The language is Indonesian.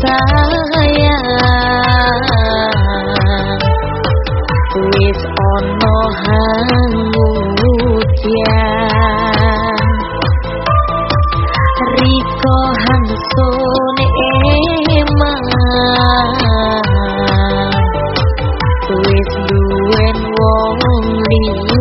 sayang wis ono hangut riko hangson emang wis duwen wong liya